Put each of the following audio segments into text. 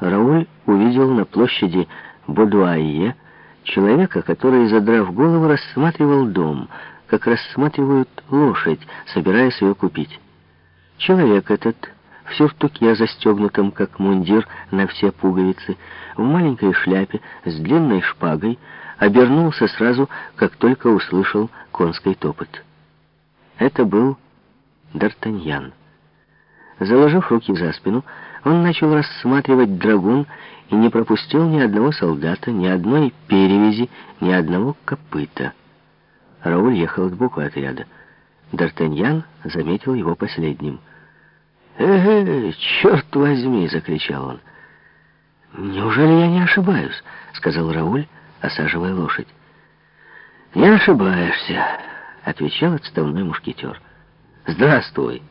Рауль увидел на площади Бодуайе человека, который, задрав голову, рассматривал дом, как рассматривают лошадь, собираясь ее купить. Человек этот, в сюртуке, застегнутом, как мундир, на все пуговицы, в маленькой шляпе, с длинной шпагой, обернулся сразу, как только услышал конский топот. Это был Д'Артаньян. Заложив руки за спину, он начал рассматривать драгун и не пропустил ни одного солдата, ни одной перевязи, ни одного копыта. Рауль ехал сбоку отряда. Д'Артаньян заметил его последним. «Э-э, черт возьми!» — закричал он. «Неужели я не ошибаюсь?» — сказал Рауль, осаживая лошадь. «Не ошибаешься», — отвечал отставной мушкетер. «Здравствуй!»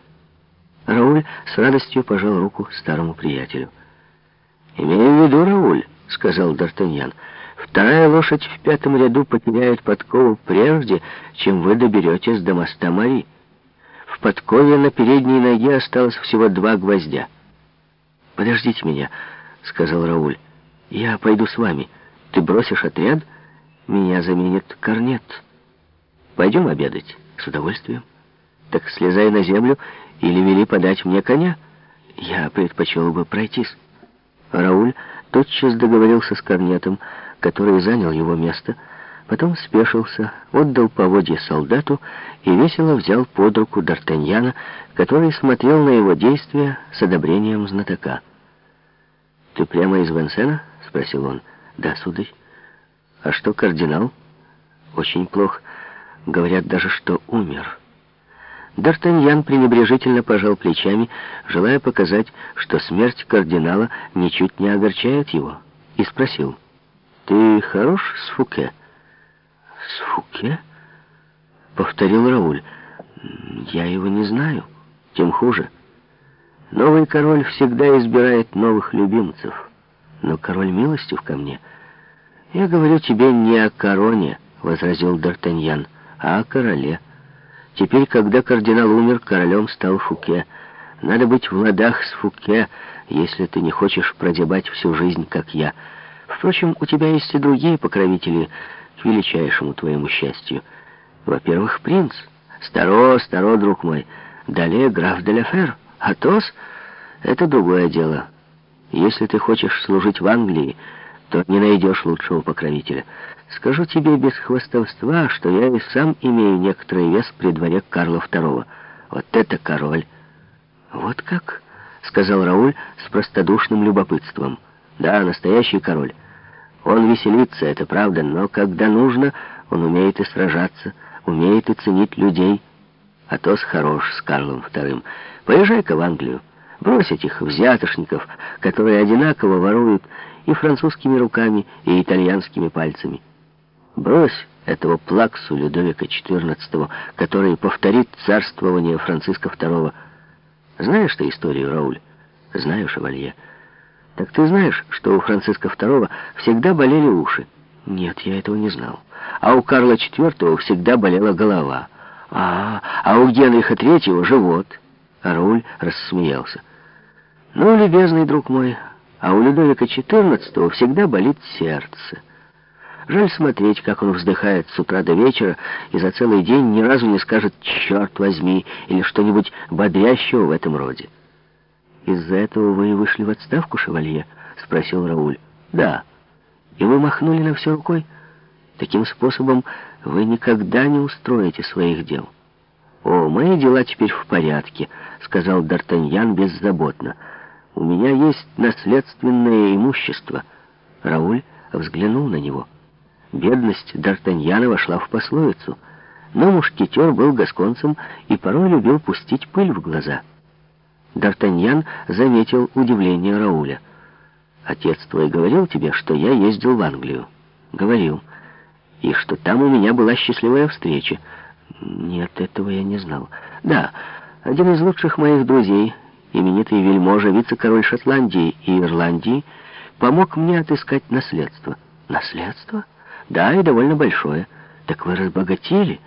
Рауль с радостью пожал руку старому приятелю. «Имею в виду, Рауль», — сказал Д'Артаньян, «вторая лошадь в пятом ряду потеряет подкову прежде, чем вы доберетесь до моста Мари. В подкове на передней ноге осталось всего два гвоздя». «Подождите меня», — сказал Рауль. «Я пойду с вами. Ты бросишь отряд, меня заменит корнет. Пойдем обедать?» «С удовольствием». «Так слезай на землю или вели подать мне коня?» «Я предпочел бы пройтись». Рауль тотчас договорился с корнетом, который занял его место, потом спешился, отдал поводье солдату и весело взял под руку Д'Артаньяна, который смотрел на его действия с одобрением знатока. «Ты прямо из Венсена?» — спросил он. «Да, сударь». «А что кардинал?» «Очень плохо. Говорят даже, что умер». Д'Артаньян пренебрежительно пожал плечами, желая показать, что смерть кардинала ничуть не огорчает его, и спросил, «Ты хорош с Фуке?» «С Фуке?» — повторил Рауль. «Я его не знаю, тем хуже. Новый король всегда избирает новых любимцев, но король милостив ко мне. Я говорю тебе не о короне», — возразил Д'Артаньян, — «а о короле». Теперь, когда кардинал умер, королем стал Фуке. Надо быть в ладах с Фуке, если ты не хочешь продебать всю жизнь, как я. Впрочем, у тебя есть и другие покровители к величайшему твоему счастью. Во-первых, принц. Старо, старо, друг мой. Далее граф де Лефер. Атос — это другое дело. Если ты хочешь служить в Англии, то не найдешь лучшего покровителя. Скажу тебе без хвастовства, что я и сам имею некоторый вес при дворе Карла II. Вот это король!» «Вот как?» — сказал Рауль с простодушным любопытством. «Да, настоящий король. Он веселится, это правда, но когда нужно, он умеет и сражаться, умеет и ценить людей. А то с хорош с Карлом II. Поезжай-ка в Англию. Брось этих взятошников, которые одинаково воруют и французскими руками, и итальянскими пальцами. Брось этого плаксу Людовика XIV, который повторит царствование Франциска II. Знаешь ты историю, Рауль? Знаю, шевалье. Так ты знаешь, что у Франциска II всегда болели уши? Нет, я этого не знал. А у Карла IV всегда болела голова. А, а у Генриха III живот. Рауль рассмеялся. Ну, любезный друг мой, а у Людовика XIV всегда болит сердце. Жаль смотреть, как он вздыхает с утра до вечера и за целый день ни разу не скажет «черт возьми» или что-нибудь бодрящего в этом роде. «Из-за этого вы и вышли в отставку, шевалье?» — спросил Рауль. «Да. И вы махнули на все рукой? Таким способом вы никогда не устроите своих дел». «О, мои дела теперь в порядке», — сказал Д'Артаньян беззаботно. «У меня есть наследственное имущество». Рауль взглянул на него. Бедность Д'Артаньяна вошла в пословицу, но мушкетер был гасконцем и порой любил пустить пыль в глаза. Д'Артаньян заметил удивление Рауля. «Отец твой говорил тебе, что я ездил в Англию?» «Говорил. И что там у меня была счастливая встреча?» «Нет, этого я не знал. Да, один из лучших моих друзей, именитый вельможа, вице-король Шотландии и Ирландии, помог мне отыскать наследство». «Наследство?» Да, и довольно большое. Так вы разбогатели?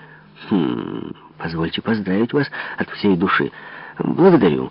Хм, позвольте поздравить вас от всей души. Благодарю.